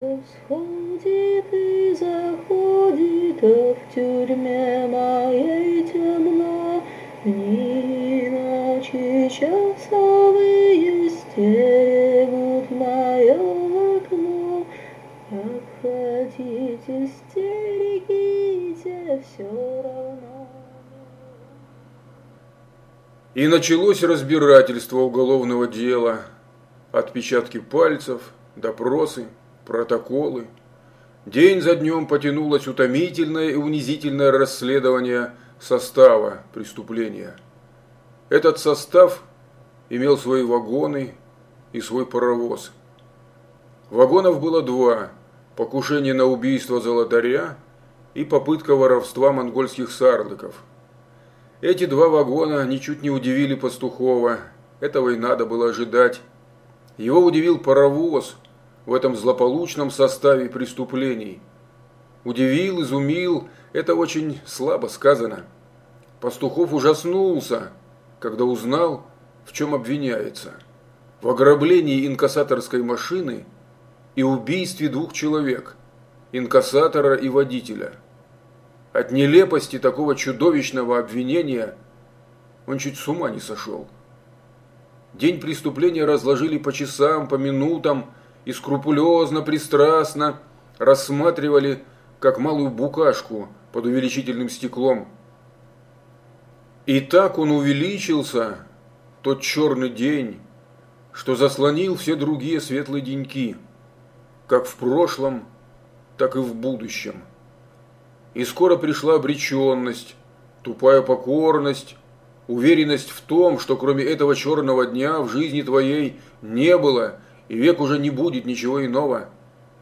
Сходит и заходит, а в тюрьме моей темно, и ночи часовые стерегут мое окно. Как хотите, стерегите, все равно. И началось разбирательство уголовного дела. Отпечатки пальцев, допросы – протоколы. День за днем потянулось утомительное и унизительное расследование состава преступления. Этот состав имел свои вагоны и свой паровоз. Вагонов было два – покушение на убийство золотаря и попытка воровства монгольских сарлыков. Эти два вагона ничуть не удивили Пастухова, этого и надо было ожидать. Его удивил паровоз – в этом злополучном составе преступлений. Удивил, изумил, это очень слабо сказано. Пастухов ужаснулся, когда узнал, в чем обвиняется. В ограблении инкассаторской машины и убийстве двух человек, инкассатора и водителя. От нелепости такого чудовищного обвинения он чуть с ума не сошел. День преступления разложили по часам, по минутам, и скрупулезно, пристрастно рассматривали, как малую букашку под увеличительным стеклом. И так он увеличился, тот черный день, что заслонил все другие светлые деньки, как в прошлом, так и в будущем. И скоро пришла обреченность, тупая покорность, уверенность в том, что кроме этого черного дня в жизни твоей не было – и век уже не будет ничего иного,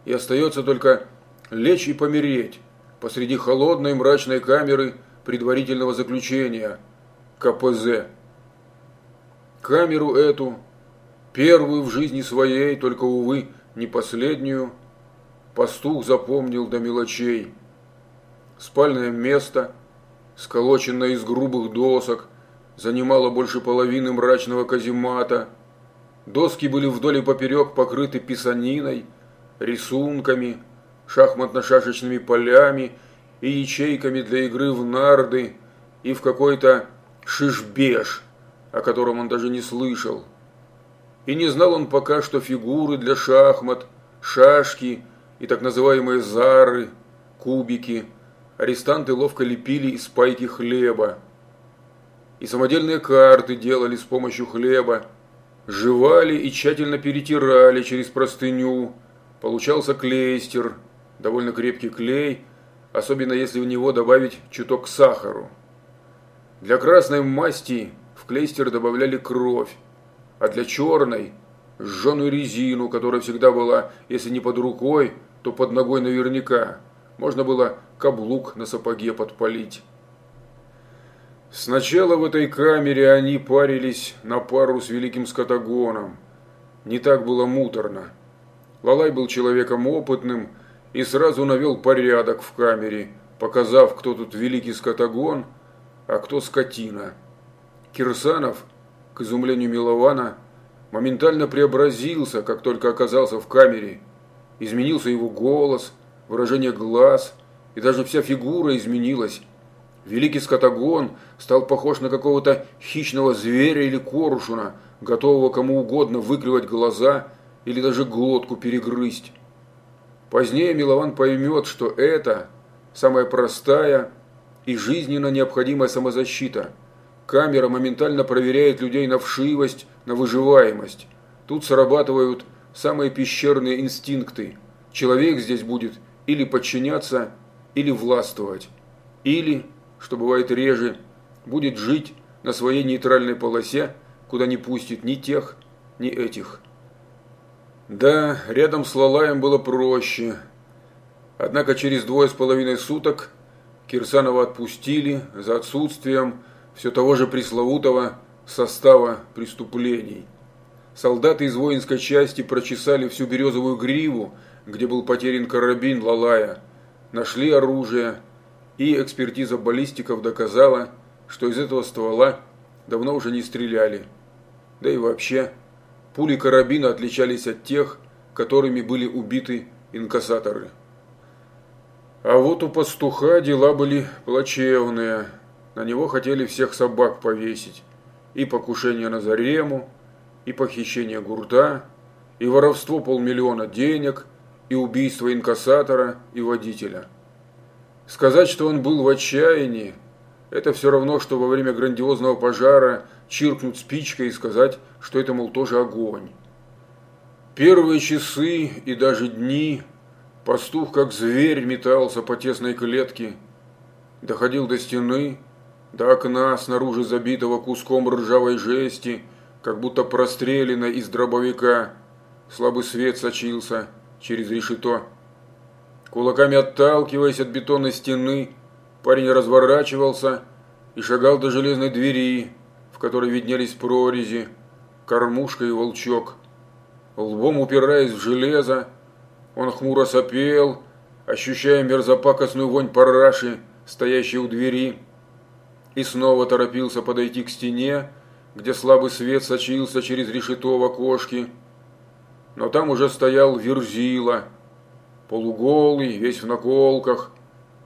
и остается только лечь и помереть посреди холодной мрачной камеры предварительного заключения КПЗ. Камеру эту, первую в жизни своей, только, увы, не последнюю, пастух запомнил до мелочей. Спальное место, сколоченное из грубых досок, занимало больше половины мрачного каземата – Доски были вдоль и поперек покрыты писаниной, рисунками, шахматно-шашечными полями и ячейками для игры в нарды и в какой-то шишбеш, о котором он даже не слышал. И не знал он пока, что фигуры для шахмат, шашки и так называемые зары, кубики, арестанты ловко лепили из пайки хлеба. И самодельные карты делали с помощью хлеба, Жевали и тщательно перетирали через простыню. Получался клейстер, довольно крепкий клей, особенно если в него добавить чуток сахару. Для красной масти в клейстер добавляли кровь, а для черной – сжженную резину, которая всегда была, если не под рукой, то под ногой наверняка. Можно было каблук на сапоге подпалить. Сначала в этой камере они парились на пару с великим скотагоном. Не так было муторно. Лалай был человеком опытным и сразу навел порядок в камере, показав, кто тут великий скотагон, а кто скотина. Кирсанов, к изумлению Милована, моментально преобразился, как только оказался в камере. Изменился его голос, выражение глаз, и даже вся фигура изменилась. Великий скотагон стал похож на какого-то хищного зверя или коршуна, готового кому угодно выклевать глаза или даже глотку перегрызть. Позднее Милован поймет, что это самая простая и жизненно необходимая самозащита. Камера моментально проверяет людей на вшивость, на выживаемость. Тут срабатывают самые пещерные инстинкты. Человек здесь будет или подчиняться, или властвовать, или что бывает реже, будет жить на своей нейтральной полосе, куда не пустит ни тех, ни этих. Да, рядом с Лалаем было проще. Однако через двое с половиной суток Кирсанова отпустили за отсутствием все того же пресловутого состава преступлений. Солдаты из воинской части прочесали всю березовую гриву, где был потерян карабин Лалая, нашли оружие, и экспертиза баллистиков доказала, что из этого ствола давно уже не стреляли. Да и вообще, пули карабина отличались от тех, которыми были убиты инкассаторы. А вот у пастуха дела были плачевные. На него хотели всех собак повесить. И покушение на Зарему, и похищение гурта, и воровство полмиллиона денег, и убийство инкассатора и водителя. Сказать, что он был в отчаянии, это все равно, что во время грандиозного пожара чиркнуть спичкой и сказать, что это, мол, тоже огонь. Первые часы и даже дни пастух, как зверь, метался по тесной клетке, доходил до стены, до окна, снаружи забитого куском ржавой жести, как будто прострелено из дробовика. Слабый свет сочился через решето. Кулаками отталкиваясь от бетонной стены, парень разворачивался и шагал до железной двери, в которой виднелись прорези, кормушка и волчок. Лбом упираясь в железо, он хмуро сопел, ощущая мерзопакостную вонь параши, стоящей у двери, и снова торопился подойти к стене, где слабый свет сочился через решето в окошке. Но там уже стоял Верзила, полуголый, весь в наколках,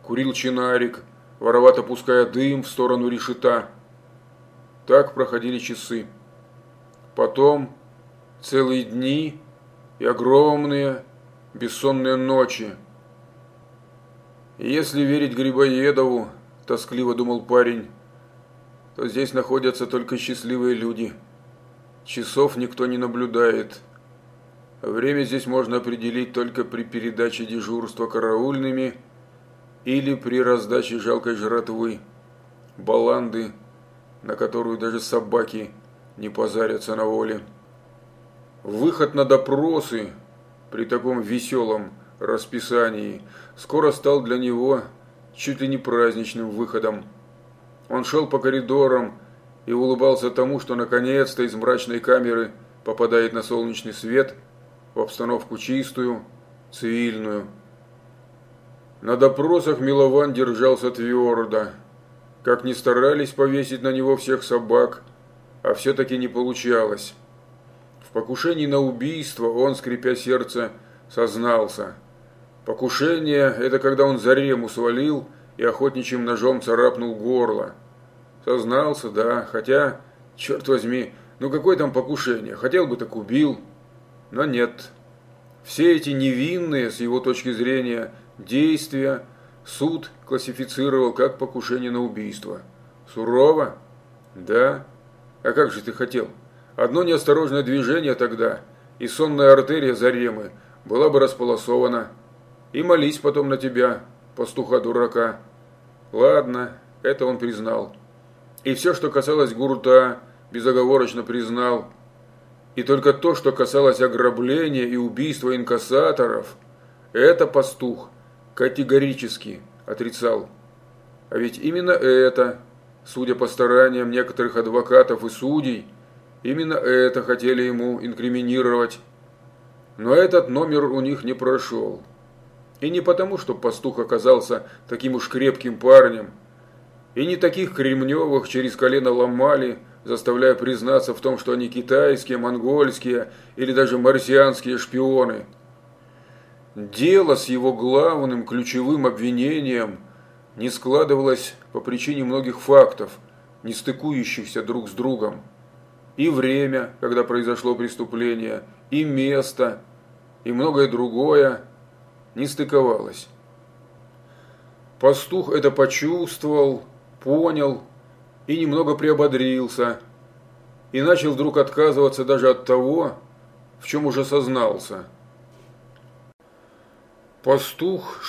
курил чинарик, воровато пуская дым в сторону решета. Так проходили часы. Потом целые дни и огромные бессонные ночи. если верить Грибоедову, тоскливо думал парень, то здесь находятся только счастливые люди. Часов никто не наблюдает. Время здесь можно определить только при передаче дежурства караульными или при раздаче жалкой жратвы, баланды, на которую даже собаки не позарятся на воле. Выход на допросы при таком веселом расписании скоро стал для него чуть ли не праздничным выходом. Он шел по коридорам и улыбался тому, что наконец-то из мрачной камеры попадает на солнечный свет в обстановку чистую, цивильную. На допросах Милован держался твердо. Как ни старались повесить на него всех собак, а все-таки не получалось. В покушении на убийство он, скрипя сердце, сознался. Покушение – это когда он Зарему свалил и охотничьим ножом царапнул горло. Сознался, да, хотя, черт возьми, ну какое там покушение, хотел бы так убил, но нет. Все эти невинные, с его точки зрения, действия суд классифицировал как покушение на убийство. Сурово? Да. А как же ты хотел? Одно неосторожное движение тогда, и сонная артерия Заремы была бы располосована. И молись потом на тебя, пастуха-дурака. Ладно, это он признал. И все, что касалось гурта, безоговорочно признал. И только то, что касалось ограбления и убийства инкассаторов, это пастух категорически отрицал. А ведь именно это, судя по стараниям некоторых адвокатов и судей, Именно это хотели ему инкриминировать. Но этот номер у них не прошел. И не потому, что пастух оказался таким уж крепким парнем, и не таких кремневых через колено ломали, заставляя признаться в том, что они китайские, монгольские или даже марсианские шпионы. Дело с его главным ключевым обвинением не складывалось по причине многих фактов, не стыкующихся друг с другом и время, когда произошло преступление, и место, и многое другое не стыковалось. Пастух это почувствовал, понял и немного приободрился, и начал вдруг отказываться даже от того, в чем уже сознался. Пастух